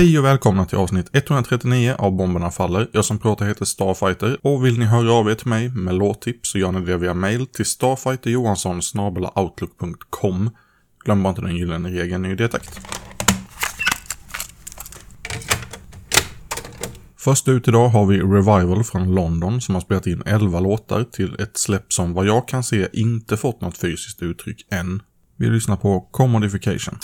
Hej och välkomna till avsnitt 139 av Bomberna Faller. Jag som pratar heter Starfighter och vill ni höra av er till mig med låttips så gör ni det via mail till starfighterjohanssonsnabelaoutlook.com. Glöm bara inte den gyllene regeln i det takt. Först ut idag har vi Revival från London som har spelat in 11 låtar till ett släpp som vad jag kan se inte fått något fysiskt uttryck än. Vi lyssnar på Commodification.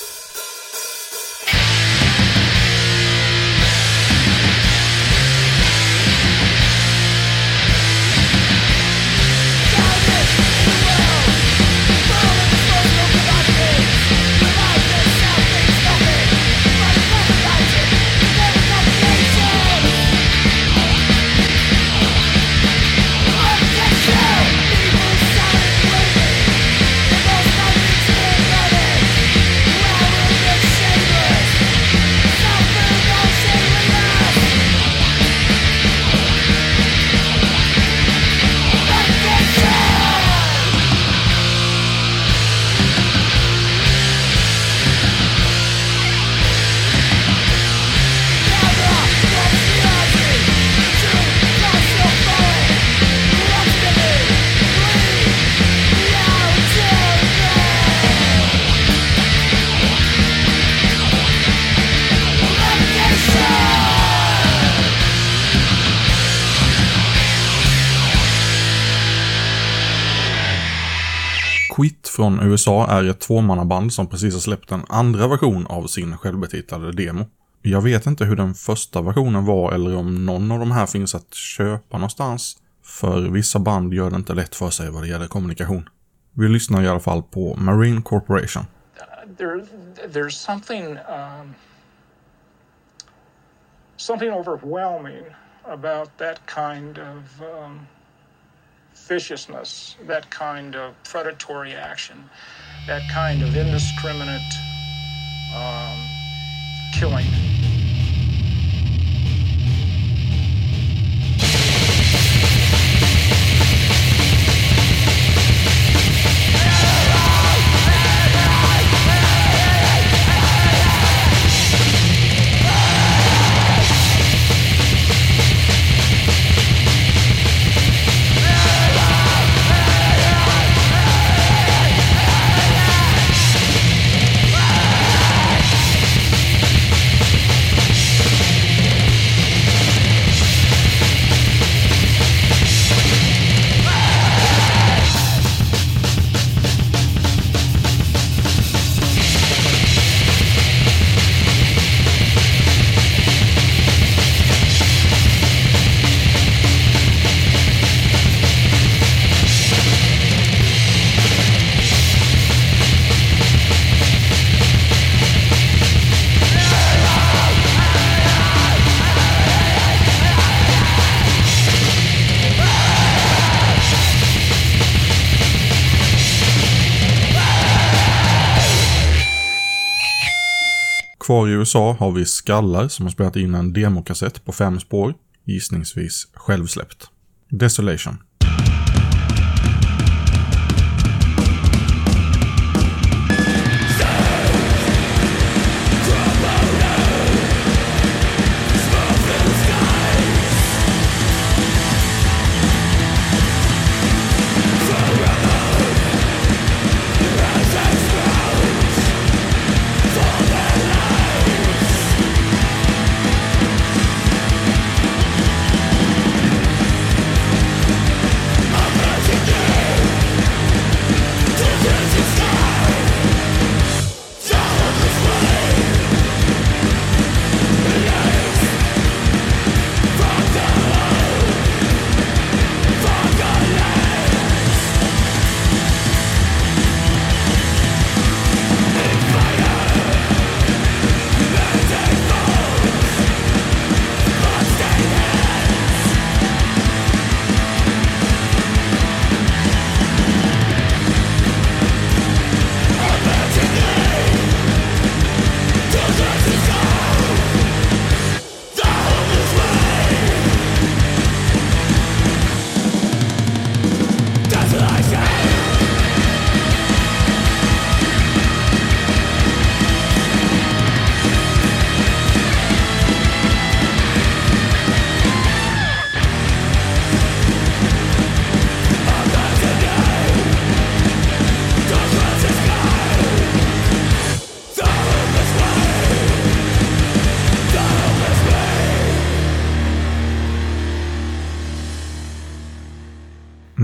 Quit från USA är ett tvåmannaband som precis har släppt en andra version av sin självbetitlade demo. Jag vet inte hur den första versionen var eller om någon av de här finns att köpa någonstans. För vissa band gör det inte lätt för sig vad det gäller kommunikation. Vi lyssnar i alla fall på Marine Corporation. there, there's something um, something overwhelming about that kind of um, viciousness, that kind of predatory action, that kind of indiscriminate um, killing. Kvar i USA har vi Skallar som har spelat in en demokassett på fem spår, gissningsvis självsläppt. Desolation.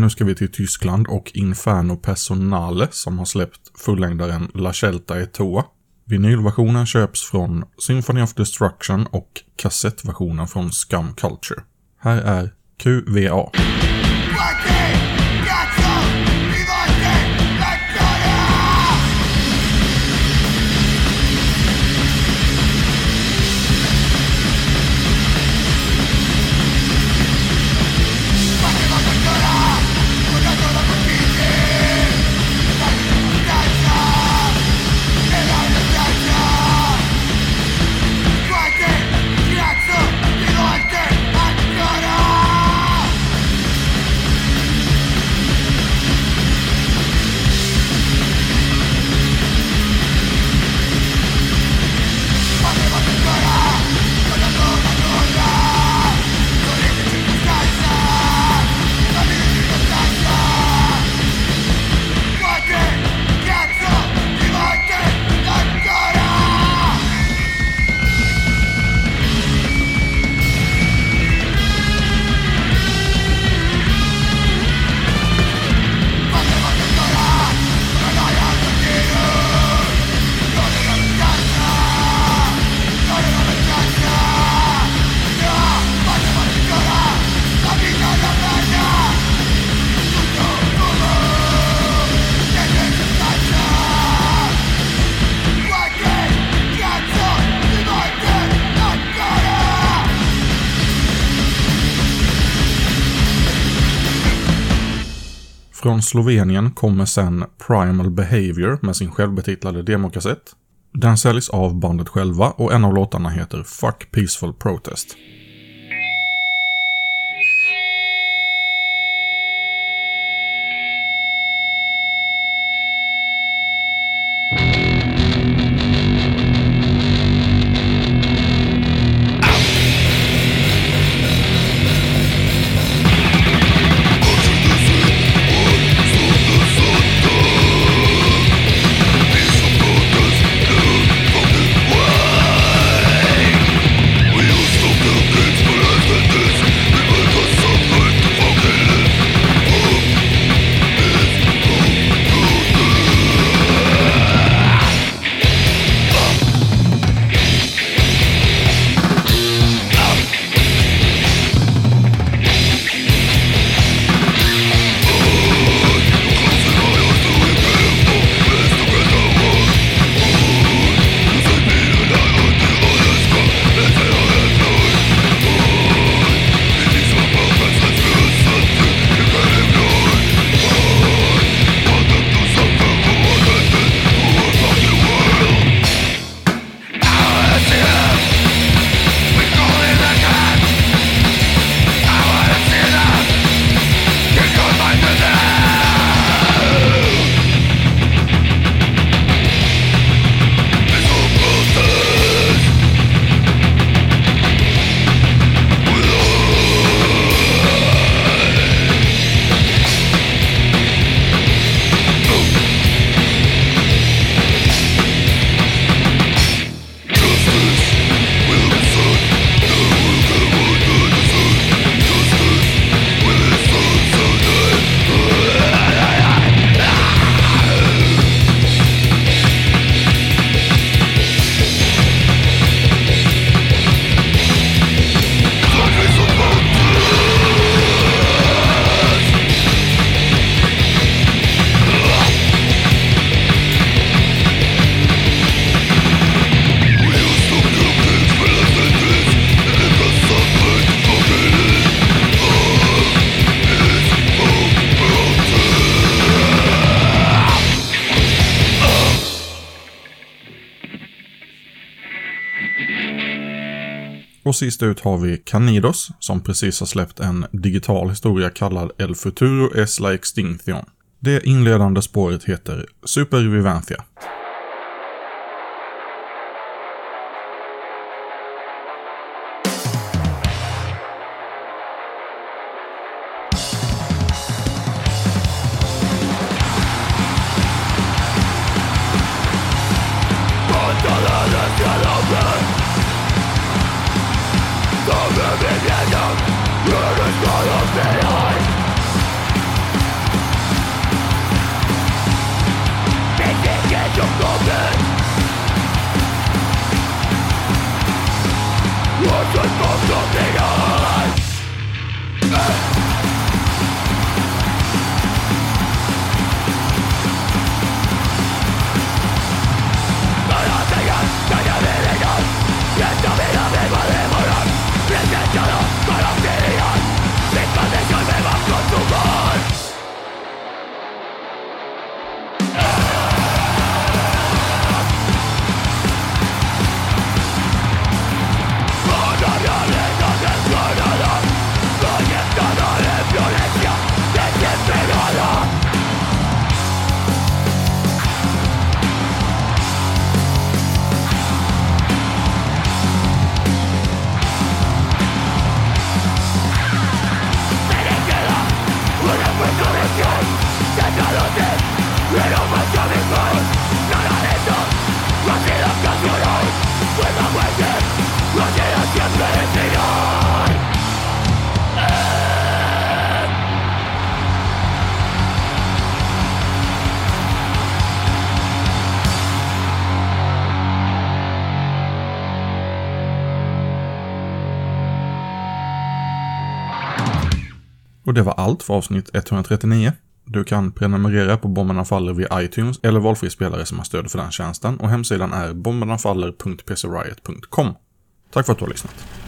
Nu ska vi till Tyskland och Inferno Personale som har släppt fullängdaren La Celta e Toa. Vinylversionen köps från Symphony of Destruction och kassettversionen från Scum Culture. Här är QVA. Från Slovenien kommer sen Primal Behavior med sin självbetitlade demokassett. Den säljs av bandet själva och en av låtarna heter Fuck Peaceful Protest. Och sist ut har vi Canidos, som precis har släppt en digital historia kallad El Futuro es la Extinction. Det inledande spåret heter Super Vivantia. over me, let them Och det var allt för avsnitt 139. Du kan prenumerera på Bomberna Faller via iTunes eller valfri spelare som har stöd för den tjänsten och hemsidan är bombernafaller.pcriot.com. Tack för att du har lyssnat.